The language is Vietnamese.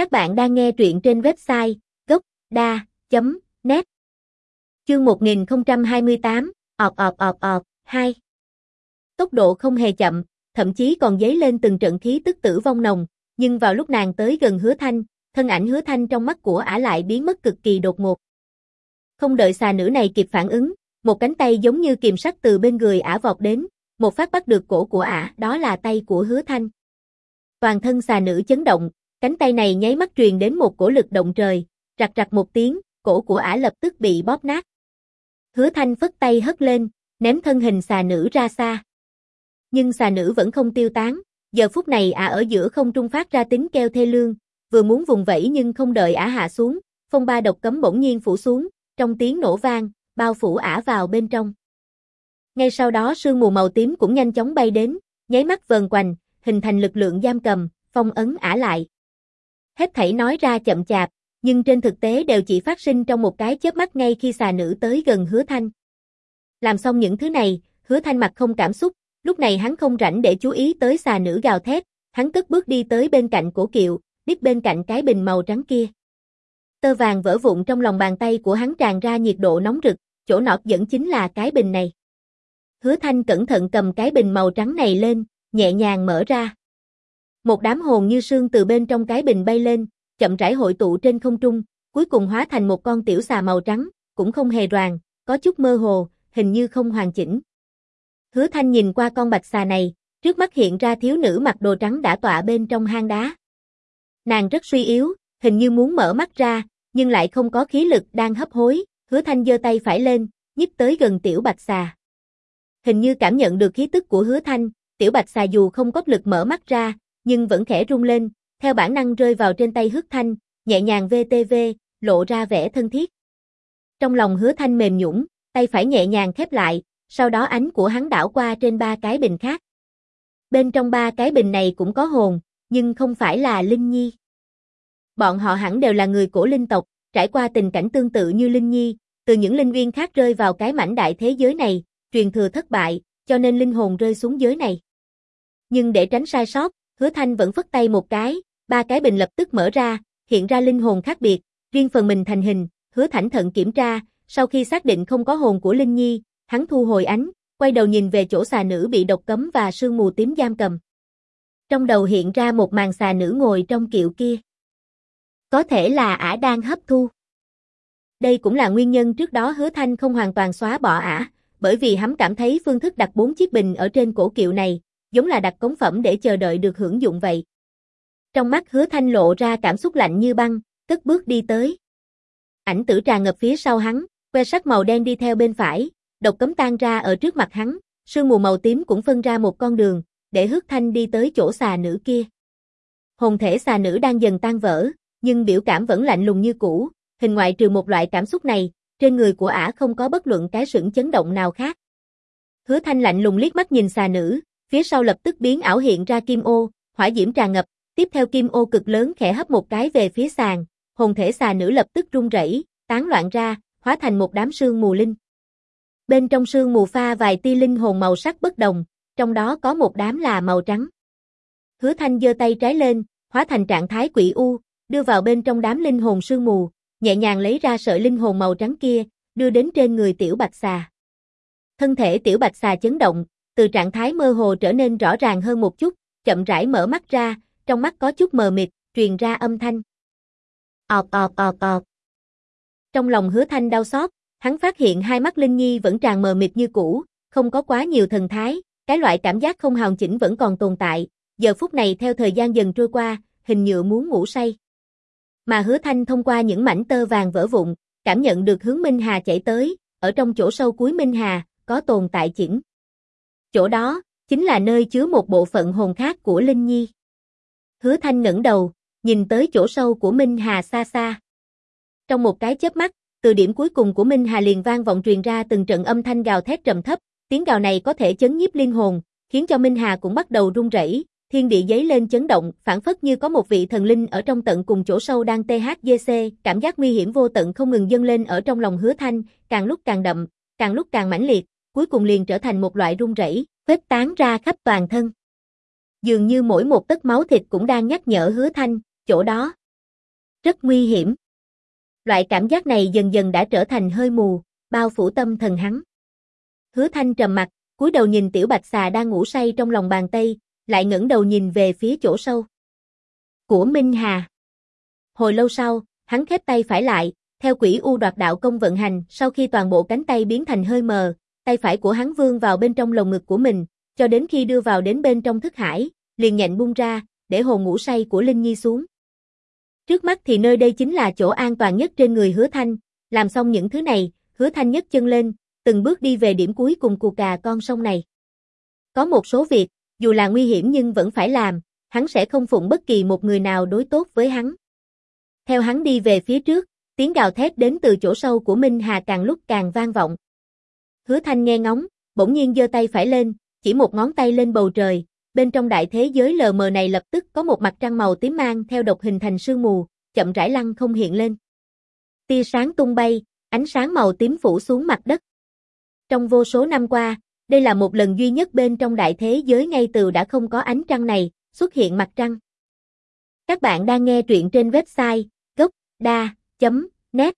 Các bạn đang nghe truyện trên website gốc.da.net Chương 1028, ọp ọp ọp ọp, 2 Tốc độ không hề chậm, thậm chí còn dấy lên từng trận khí tức tử vong nồng, nhưng vào lúc nàng tới gần hứa thanh, thân ảnh hứa thanh trong mắt của ả lại biến mất cực kỳ đột ngột. Không đợi xà nữ này kịp phản ứng, một cánh tay giống như kiềm sắt từ bên người ả vọt đến, một phát bắt được cổ của ả, đó là tay của hứa thanh. Toàn thân xà nữ chấn động, cánh tay này nháy mắt truyền đến một cổ lực động trời, rạc rạc một tiếng, cổ của ả lập tức bị bóp nát. Hứa thanh phất tay hất lên, ném thân hình xà nữ ra xa. Nhưng xà nữ vẫn không tiêu tán, giờ phút này ả ở giữa không trung phát ra tính keo thê lương, vừa muốn vùng vẫy nhưng không đợi ả hạ xuống, phong ba độc cấm bỗng nhiên phủ xuống, trong tiếng nổ vang, bao phủ ả vào bên trong. Ngay sau đó sương mù màu tím cũng nhanh chóng bay đến, nháy mắt vờn quanh, hình thành lực lượng giam cầm, phong ấn ả lại. Hết thảy nói ra chậm chạp, nhưng trên thực tế đều chỉ phát sinh trong một cái chớp mắt ngay khi xà nữ tới gần hứa thanh. Làm xong những thứ này, hứa thanh mặt không cảm xúc, lúc này hắn không rảnh để chú ý tới xà nữ gào thét, hắn cất bước đi tới bên cạnh cổ kiệu, đít bên cạnh cái bình màu trắng kia. Tơ vàng vỡ vụn trong lòng bàn tay của hắn tràn ra nhiệt độ nóng rực, chỗ nọt dẫn chính là cái bình này. Hứa Thanh cẩn thận cầm cái bình màu trắng này lên, nhẹ nhàng mở ra. Một đám hồn như sương từ bên trong cái bình bay lên, chậm rãi hội tụ trên không trung, cuối cùng hóa thành một con tiểu xà màu trắng, cũng không hề đoàn, có chút mơ hồ, hình như không hoàn chỉnh. Hứa Thanh nhìn qua con bạch xà này, trước mắt hiện ra thiếu nữ mặc đồ trắng đã tọa bên trong hang đá. Nàng rất suy yếu, hình như muốn mở mắt ra, nhưng lại không có khí lực đang hấp hối, hứa thanh giơ tay phải lên, nhích tới gần tiểu bạch xà. Hình như cảm nhận được khí tức của hứa thanh, tiểu bạch xà dù không có lực mở mắt ra, nhưng vẫn khẽ rung lên, theo bản năng rơi vào trên tay hứa thanh, nhẹ nhàng VTV, lộ ra vẻ thân thiết. Trong lòng hứa thanh mềm nhũng, tay phải nhẹ nhàng khép lại, sau đó ánh của hắn đảo qua trên ba cái bình khác. Bên trong ba cái bình này cũng có hồn, nhưng không phải là Linh Nhi. Bọn họ hẳn đều là người của linh tộc, trải qua tình cảnh tương tự như Linh Nhi, từ những linh viên khác rơi vào cái mảnh đại thế giới này, truyền thừa thất bại, cho nên linh hồn rơi xuống giới này. Nhưng để tránh sai sót, Hứa Thanh vẫn phất tay một cái, ba cái bình lập tức mở ra, hiện ra linh hồn khác biệt, riêng phần mình thành hình, Hứa Thảnh thận kiểm tra, sau khi xác định không có hồn của Linh Nhi, hắn thu hồi ánh, quay đầu nhìn về chỗ xà nữ bị độc cấm và sương mù tím giam cầm. Trong đầu hiện ra một màn xà nữ ngồi trong kiệu kia. Có thể là ả đang hấp thu. Đây cũng là nguyên nhân trước đó hứa thanh không hoàn toàn xóa bỏ ả, bởi vì hắn cảm thấy phương thức đặt bốn chiếc bình ở trên cổ kiệu này, giống là đặt cống phẩm để chờ đợi được hưởng dụng vậy. Trong mắt hứa thanh lộ ra cảm xúc lạnh như băng, cất bước đi tới. Ảnh tử Trà ngập phía sau hắn, que sắt màu đen đi theo bên phải, độc cấm tan ra ở trước mặt hắn, sương mù màu tím cũng phân ra một con đường, để hứa thanh đi tới chỗ xà nữ kia. Hồn thể xà nữ đang dần tan vỡ, nhưng biểu cảm vẫn lạnh lùng như cũ, hình ngoại trừ một loại cảm xúc này, trên người của ả không có bất luận cái sửng chấn động nào khác. Hứa thanh lạnh lùng liếc mắt nhìn xà nữ, phía sau lập tức biến ảo hiện ra kim ô, hỏa diễm tràn ngập, tiếp theo kim ô cực lớn khẽ hấp một cái về phía sàn, hồn thể xà nữ lập tức rung rẩy, tán loạn ra, hóa thành một đám sương mù linh. Bên trong sương mù pha vài tia linh hồn màu sắc bất đồng, trong đó có một đám là màu trắng. Hứa Thanh giơ tay trái lên, hóa thành trạng thái quỷ u, đưa vào bên trong đám linh hồn sương mù, nhẹ nhàng lấy ra sợi linh hồn màu trắng kia, đưa đến trên người tiểu bạch xà. Thân thể tiểu bạch xà chấn động, từ trạng thái mơ hồ trở nên rõ ràng hơn một chút, chậm rãi mở mắt ra, trong mắt có chút mờ mịt, truyền ra âm thanh. Ọt ọt ọt ọt. Trong lòng hứa thanh đau xót, hắn phát hiện hai mắt Linh Nhi vẫn tràn mờ mịt như cũ, không có quá nhiều thần thái, cái loại cảm giác không hào chỉnh vẫn còn tồn tại, giờ phút này theo thời gian dần trôi qua, hình như muốn ngủ say. Mà hứa thanh thông qua những mảnh tơ vàng vỡ vụn, cảm nhận được hướng Minh Hà chạy tới, ở trong chỗ sâu cuối Minh Hà, có tồn tại chỉnh. Chỗ đó, chính là nơi chứa một bộ phận hồn khác của Linh Nhi. Hứa thanh ngẩng đầu, nhìn tới chỗ sâu của Minh Hà xa xa. Trong một cái chớp mắt, từ điểm cuối cùng của Minh Hà liền vang vọng truyền ra từng trận âm thanh gào thét trầm thấp, tiếng gào này có thể chấn nhiếp linh hồn, khiến cho Minh Hà cũng bắt đầu run rẩy, thiên địa giấy lên chấn động, phản phất như có một vị thần linh ở trong tận cùng chỗ sâu đang THGC, cảm giác nguy hiểm vô tận không ngừng dâng lên ở trong lòng Hứa Thanh, càng lúc càng đậm, càng lúc càng mãnh liệt, cuối cùng liền trở thành một loại run rẩy, vết tán ra khắp toàn thân. Dường như mỗi một tấc máu thịt cũng đang nhắc nhở Hứa Thanh, chỗ đó Rất nguy hiểm. Loại cảm giác này dần dần đã trở thành hơi mù, bao phủ tâm thần hắn. Hứa Thanh trầm mặt, cúi đầu nhìn tiểu bạch xà đang ngủ say trong lòng bàn tay, lại ngẩng đầu nhìn về phía chỗ sâu. Của Minh Hà. Hồi lâu sau, hắn khép tay phải lại, theo quỷ u đoạt đạo công vận hành, sau khi toàn bộ cánh tay biến thành hơi mờ, tay phải của hắn vương vào bên trong lồng ngực của mình, cho đến khi đưa vào đến bên trong thức hải, liền nhện buông ra, để hồn ngủ say của Linh Nhi xuống. Trước mắt thì nơi đây chính là chỗ an toàn nhất trên người hứa thanh, làm xong những thứ này, hứa thanh nhấc chân lên, từng bước đi về điểm cuối cùng cù cà con sông này. Có một số việc, dù là nguy hiểm nhưng vẫn phải làm, hắn sẽ không phụng bất kỳ một người nào đối tốt với hắn. Theo hắn đi về phía trước, tiếng gào thét đến từ chỗ sâu của Minh Hà càng lúc càng vang vọng. Hứa Thanh nghe ngóng, bỗng nhiên giơ tay phải lên, chỉ một ngón tay lên bầu trời, bên trong đại thế giới lờ mờ này lập tức có một mặt trăng màu tím mang theo độc hình thành sương mù, chậm rãi lăn không hiện lên. Tia sáng tung bay, ánh sáng màu tím phủ xuống mặt đất. Trong vô số năm qua, đây là một lần duy nhất bên trong đại thế giới ngay từ đã không có ánh trăng này, xuất hiện mặt trăng. Các bạn đang nghe truyện trên website gocda.net